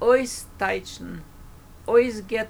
ois teitschen, ois get.